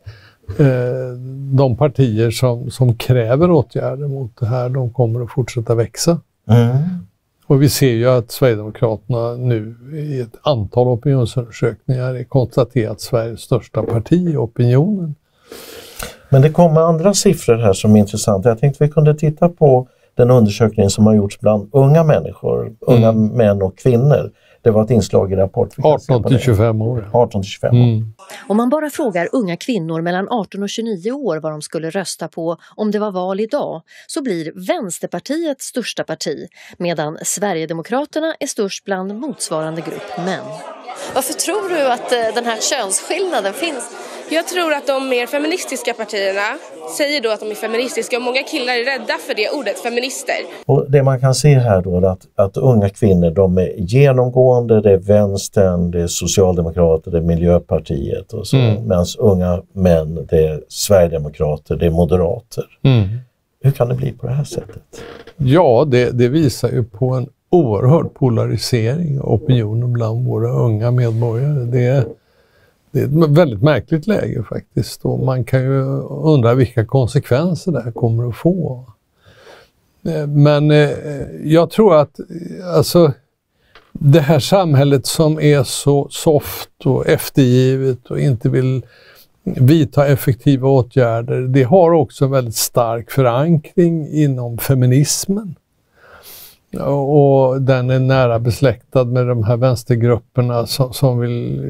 Speaker 2: eh, de partier som, som kräver åtgärder mot det här, de kommer att fortsätta växa. Mm. Och vi ser ju att Sverigedemokraterna nu i ett antal opinionsundersökningar är konstaterat Sveriges största parti i opinionen.
Speaker 1: Men det kommer andra siffror här som är intressanta. Jag tänkte vi kunde titta på den undersökning som har gjorts bland unga människor, unga mm. män och kvinnor. Det var ett inslag i Rapport.
Speaker 2: 18 till 25 år.
Speaker 1: 18 till 25 år. Mm.
Speaker 9: Om man bara frågar unga kvinnor mellan 18 och 29 år vad de skulle rösta på om det var val idag så blir Vänsterpartiet största parti medan Sverigedemokraterna är störst bland motsvarande grupp män. Varför tror du att eh, den här könsskillnaden finns?
Speaker 10: Jag tror att de mer feministiska partierna säger då att de är feministiska och många killar är rädda för det ordet, feminister.
Speaker 1: Och det man kan se här då är att, att unga kvinnor de är genomgående, det är vänstern, det är socialdemokrater, det är miljöpartiet och så. Mm. Medan unga män, det är sverigedemokrater, det är moderater. Mm. Hur kan det bli på det här sättet?
Speaker 2: Ja, det, det visar ju på en oerhörd polarisering av opinionen bland våra unga medborgare. Det det är ett väldigt märkligt läge faktiskt och man kan ju undra vilka konsekvenser det här kommer att få. Eh, men eh, jag tror att eh, alltså, det här samhället som är så soft och eftergivet och inte vill vidta effektiva åtgärder, det har också en väldigt stark förankring inom feminismen. Och den är nära besläktad med de här vänstergrupperna som, som vill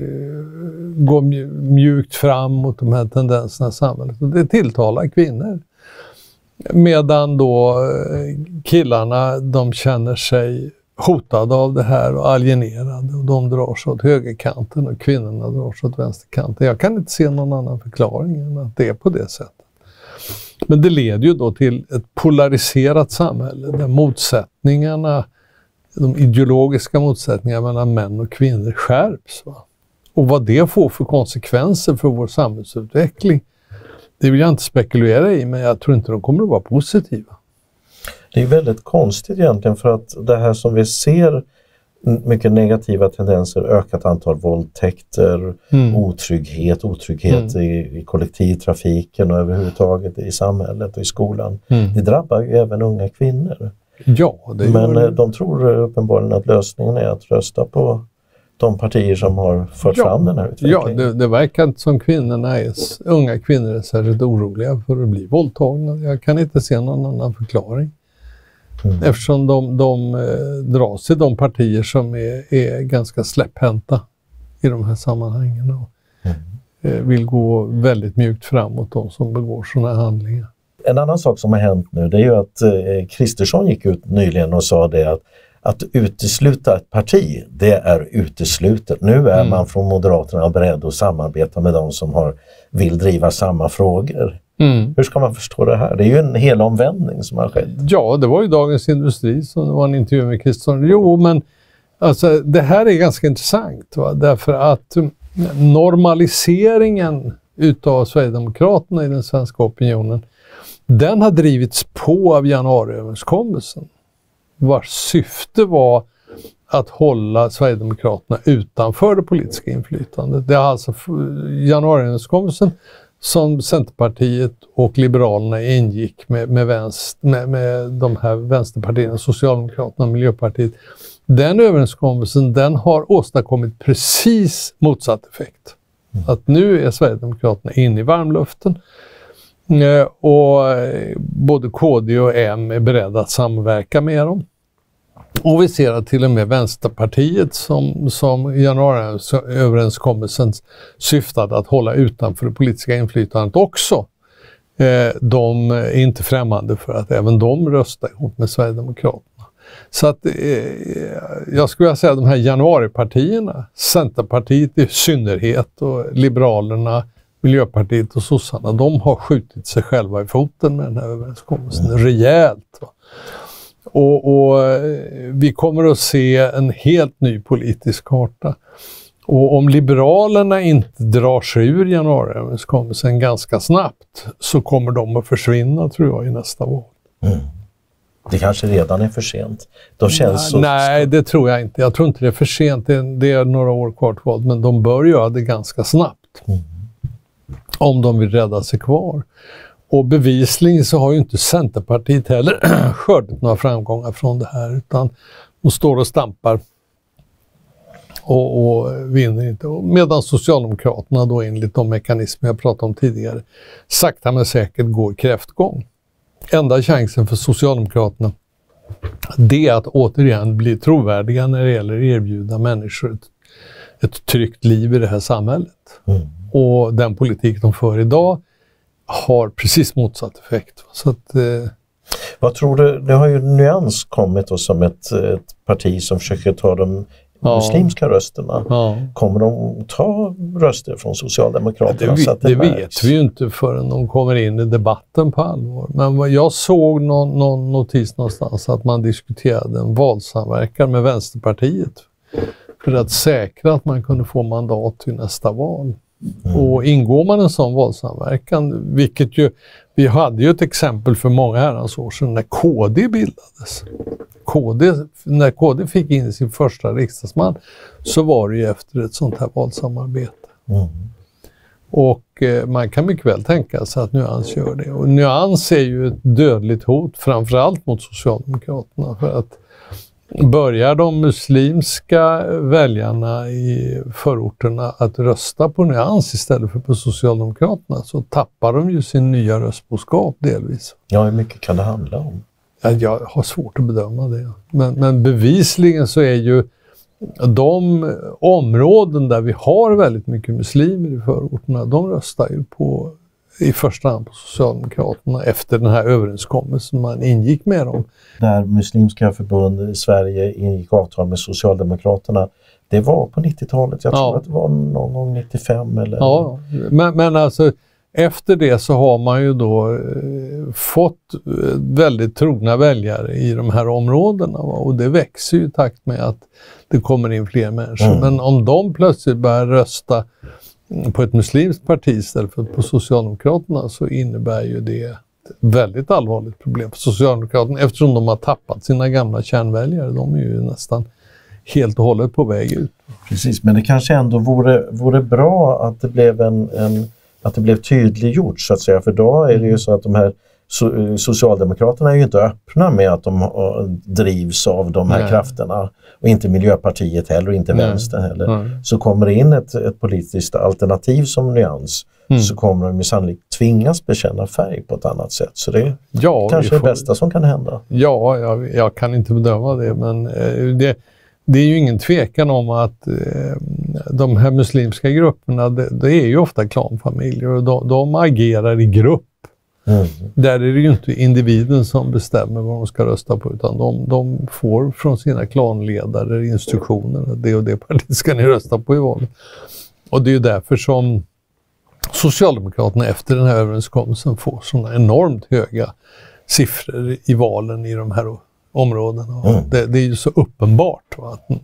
Speaker 2: går mjukt fram mot de här tendenserna i samhället. Och det tilltalar kvinnor. Medan då eh, killarna, de känner sig hotade av det här och alienerade och de drar sig åt högerkanten och kvinnorna drar sig åt vänsterkanten. Jag kan inte se någon annan förklaring än att det är på det sättet. Men det leder ju då till ett polariserat samhälle där motsättningarna, de ideologiska motsättningarna mellan män och kvinnor skärps. Va? Och vad det får för konsekvenser för vår samhällsutveckling, det vill jag inte spekulera i, men jag tror inte de kommer att vara positiva.
Speaker 1: Det är väldigt konstigt egentligen för att det här som vi ser mycket negativa tendenser, ökat antal våldtäkter, mm. otrygghet, otrygghet mm. i, i kollektivtrafiken och överhuvudtaget i samhället och i skolan. Mm. Det drabbar ju även unga kvinnor.
Speaker 2: Ja,
Speaker 1: Men. Eh, de tror uppenbarligen att lösningen är att rösta på de partier som har fört ja, fram den här utvecklingen.
Speaker 2: Ja, det, det verkar som kvinnorna är, unga kvinnor är särskilt oroliga för att bli våldtagna. Jag kan inte se någon annan förklaring. Mm. Eftersom de, de eh, dras till de partier som är, är ganska släpphänta i de här sammanhangen och mm. eh, vill gå väldigt mjukt framåt de som begår sådana handlingar.
Speaker 1: En annan sak som har hänt nu det är ju att eh, Kristersson gick ut nyligen och sa det att att utesluta ett parti, det är uteslutet. Nu är
Speaker 2: Mm.
Speaker 1: man från Moderaterna beredd att samarbeta med de som har, vill driva samma frågor.
Speaker 2: Mm.
Speaker 1: Hur ska man förstå det här? Det är ju en hel omvändning som har skett.
Speaker 2: Ja, det var ju Dagens Industri som det var en intervju med Kristersson. Jo, men alltså, det här är ganska intressant. Va? Därför att mm, normaliseringen utav Sverigedemokraterna i den svenska opinionen, den har drivits på av januariöverenskommelsen. Vars syfte var att hålla Sverigedemokraterna utanför det politiska inflytandet. Det är alltså januariöverenskommelsen som Centerpartiet och Liberalerna ingick med, med, vänst, med, med de här vänsterpartierna, Socialdemokraterna och Miljöpartiet. Den överenskommelsen den har åstadkommit precis motsatt effekt. Att nu är Sverigedemokraterna inne i varmluften eh, och eh, både KD och M är beredda att samverka med dem. Och vi ser att till och med Vänsterpartiet som, som januariöverenskommelsen syftade att hålla utanför det politiska inflytandet också. Eh, de är inte främmande för att även de röstar ihop med Sverigedemokraterna. Så att eh, jag skulle vilja säga att de här januaripartierna, Centerpartiet i synnerhet och Liberalerna, Miljöpartiet och sossarna, de har skjutit sig själva i foten med den här överenskommelsen rejält. Va? Och, och eh, vi kommer att se en helt ny politisk karta. Och om Liberalerna inte drar sig ur januariöverenskommelsen ganska snabbt så kommer de att försvinna tror jag i nästa val.
Speaker 1: Det kanske redan är för sent. De känns så...
Speaker 2: Nej, det tror jag inte. Jag tror inte det är för sent. Det är, det är några år kvar till valet, men de bör göra det ganska snabbt. Om de vill rädda sig kvar. Och bevisligen så har ju inte Centerpartiet heller <clears throat> skördat några framgångar från det här, utan de står och stampar och, och vinner inte. Medan Socialdemokraterna då enligt de mekanismer jag pratade om tidigare sakta men säkert går kräftgång. Enda chansen för Socialdemokraterna det är att återigen bli trovärdiga när det gäller att erbjuda människor ett, ett tryggt liv i det här samhället. Och den politik de för idag har precis motsatt effekt. Så att, eh,
Speaker 1: Vad tror du? Det har ju Nyans kommit då som ett, ett parti som försöker ta de
Speaker 2: Ja.
Speaker 1: muslimska rösterna.
Speaker 2: ja.
Speaker 1: Kommer de ta röster från
Speaker 2: Det,
Speaker 1: Socialdemokraterna?
Speaker 2: vi,
Speaker 1: så att
Speaker 2: det
Speaker 1: märks?
Speaker 2: vet vi ju inte förrän de kommer in i debatten på allvar. Men jag såg någon, någon notis någonstans att man diskuterade en valsamverkan med Vänsterpartiet för att säkra att man kunde få mandat till nästa val. Och ingår man en sån valsamverkan, vilket ju, vi hade ju ett exempel för många herrans år sedan när KD bildades. KD, när KD fick in sin första riksdagsman så var det ju efter ett sånt här valsamarbete. Och eh, man kan mycket väl tänka sig att Nyans gör det. Och Nyans är ju ett dödligt hot, framförallt mot Socialdemokraterna. För att börjar de muslimska väljarna i förorterna att rösta på Nyans istället för på Socialdemokraterna så tappar de ju sin nya röstboskap delvis.
Speaker 1: Ja, hur mycket kan det handla om?
Speaker 2: Ja, Jag har svårt att bedöma det. Men, men bevisligen så är ju de områden där vi har väldigt mycket muslimer i förorterna, de röstar ju på i första hand på Socialdemokraterna efter den här överenskommelsen man ingick med dem.
Speaker 1: Där Muslimska förbund i Sverige ingick avtal med Socialdemokraterna. Det var på 90-talet. Jag tror
Speaker 2: Ja.
Speaker 1: att det var någon gång 95 eller...
Speaker 2: Ja, men, men alltså efter det så har man ju då eh, fått eh, väldigt trogna väljare i de här områdena och det växer ju i takt med att det kommer in fler människor.
Speaker 1: Mm.
Speaker 2: Men om de plötsligt börjar rösta på ett muslimskt parti istället för på Socialdemokraterna så innebär ju det ett väldigt allvarligt problem för Socialdemokraterna eftersom de har tappat sina gamla kärnväljare. De är ju nästan helt och hållet på väg ut.
Speaker 1: Precis, men det kanske ändå vore, vore bra att det blev en, en att det blev tydliggjort så att säga. För då är det ju så att de här so, Socialdemokraterna är ju inte öppna med att de eh, drivs av de här
Speaker 2: Nej.
Speaker 1: krafterna. Och inte Miljöpartiet heller och inte
Speaker 2: Nej.
Speaker 1: Vänstern heller.
Speaker 2: Nej.
Speaker 1: Så kommer det in ett, ett politiskt alternativ som nyans
Speaker 2: Mm.
Speaker 1: så kommer de sannolikt tvingas bekänna färg på ett annat sätt. Så det
Speaker 2: Ja,
Speaker 1: kanske är
Speaker 2: får-
Speaker 1: det bästa som kan hända.
Speaker 2: Ja, jag, jag kan inte bedöma det, men eh, det, det är ju ingen tvekan om att eh, de här muslimska grupperna, det, det är ju ofta klanfamiljer och de, de agerar i grupp. Mm. Där är det ju inte individen som bestämmer vad de ska rösta på utan de, de får från sina klanledare instruktioner. Det och det partiet ska ni rösta på i valet. Och det är ju därför som Socialdemokraterna efter den här överenskommelsen får sådana enormt höga siffror i valen i de här områdena. Mm. Det, det, är ju så uppenbart va? att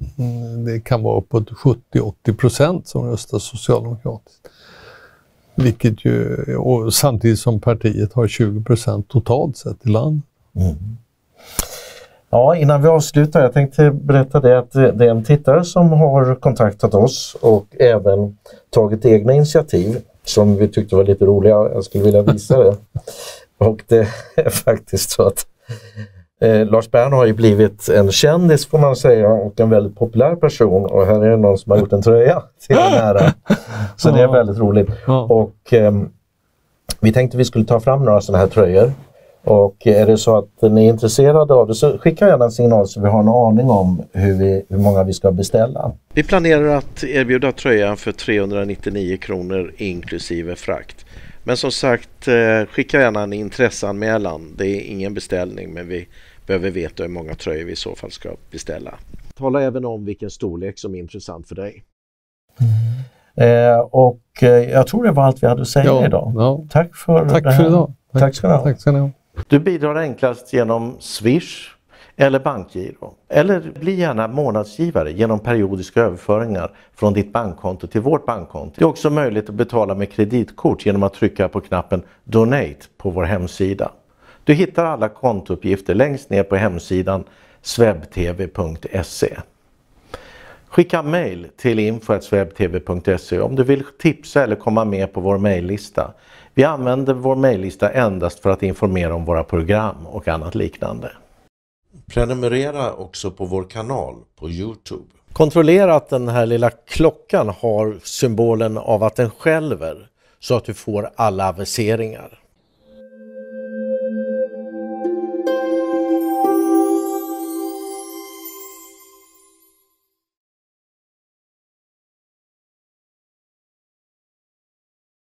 Speaker 2: det kan vara uppåt 70-80 procent som röstar socialdemokratiskt. Vilket ju, och samtidigt som partiet har 20 procent totalt sett i landet. Mm.
Speaker 1: Ja, innan vi avslutar, jag tänkte berätta det att det är en tittare som har kontaktat oss och även tagit egna initiativ som vi tyckte var lite roliga. Jag skulle vilja visa det. <laughs> och det är faktiskt så att Eh, Lars Bern har ju blivit en kändis får man säga och en väldigt populär person och här är det någon som har gjort en tröja <laughs> till den här. Så det är väldigt roligt. Och eh, Vi tänkte vi skulle ta fram några sådana här tröjor. Och är det så att ni är intresserade av det så skicka gärna en signal så vi har en aning om hur, vi, hur många vi ska beställa.
Speaker 11: Vi planerar att erbjuda tröjan för 399 kronor inklusive frakt. Men som sagt, eh, skicka gärna en intresseanmälan. Det är ingen beställning men vi behöver veta hur många tröjor vi i så fall ska beställa. Tala även om vilken storlek som är intressant för dig.
Speaker 1: Mm. Eh, och eh, jag tror det var allt vi hade att säga
Speaker 2: ja,
Speaker 1: idag.
Speaker 2: Ja.
Speaker 1: Tack för
Speaker 2: Tack
Speaker 1: det här.
Speaker 2: för idag.
Speaker 1: Tack, Tack ska ni ha.
Speaker 2: Tack ska ni ha.
Speaker 1: Du bidrar enklast genom Swish eller bankgiro. Eller bli gärna månadsgivare genom periodiska överföringar från ditt bankkonto till vårt bankkonto. Det är också möjligt att betala med kreditkort genom att trycka på knappen Donate på vår hemsida. Du hittar alla kontouppgifter längst ner på hemsidan swebtv.se. Skicka mail till info.swebtv.se om du vill tipsa eller komma med på vår mejllista. Vi använder vår mejllista endast för att informera om våra program och annat liknande. Prenumerera också på vår kanal på Youtube. Kontrollera att den här lilla klockan har symbolen av att den skälver så att du får alla aviseringar.